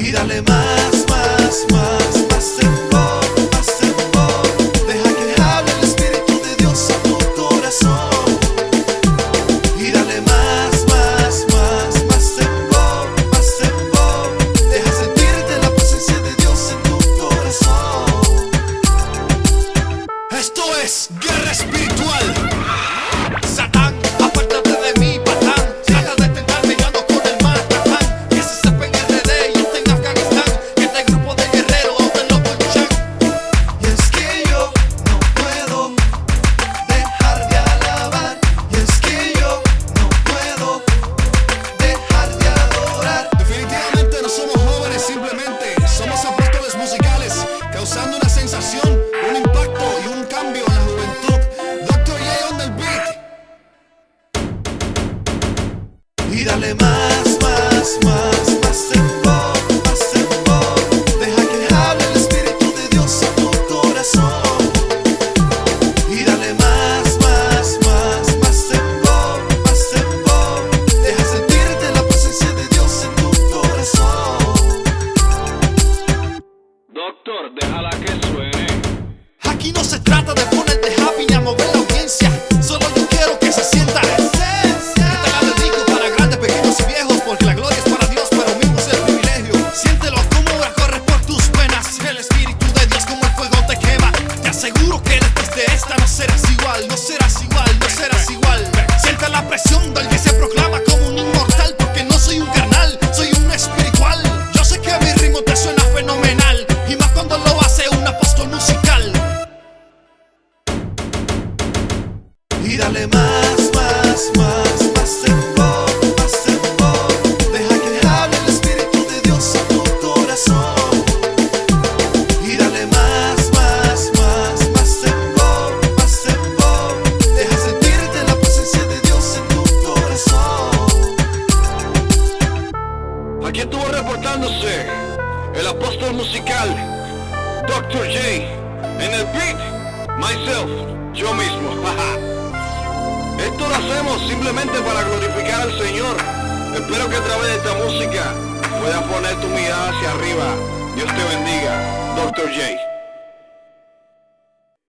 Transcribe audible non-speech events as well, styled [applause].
y dale más, más, más. Dale más, más, más, más temor, más temor. Deja que hable el Espíritu de Dios en tu corazón. Y dale más, más, más, más temor, más temor. Deja sentirte la presencia de Dios en tu corazón. Doctor, déjala que suene. Aquí no se trata de ponerte happy ni a mover la audiencia. Aseguro que después de esta no serás igual. No serás igual, no serás igual. Siente la presión del que se proclama como un inmortal. Porque no soy un carnal, soy un espiritual. Yo sé que mi ritmo te suena fenomenal. Y más cuando lo hace un apóstol musical. Y dale más, más, más Aquí estuvo reportándose el apóstol musical Dr. J. En el beat, myself, yo mismo. [laughs] Esto lo hacemos simplemente para glorificar al Señor. Espero que a través de esta música puedas poner tu mirada hacia arriba. Dios te bendiga, Dr. J.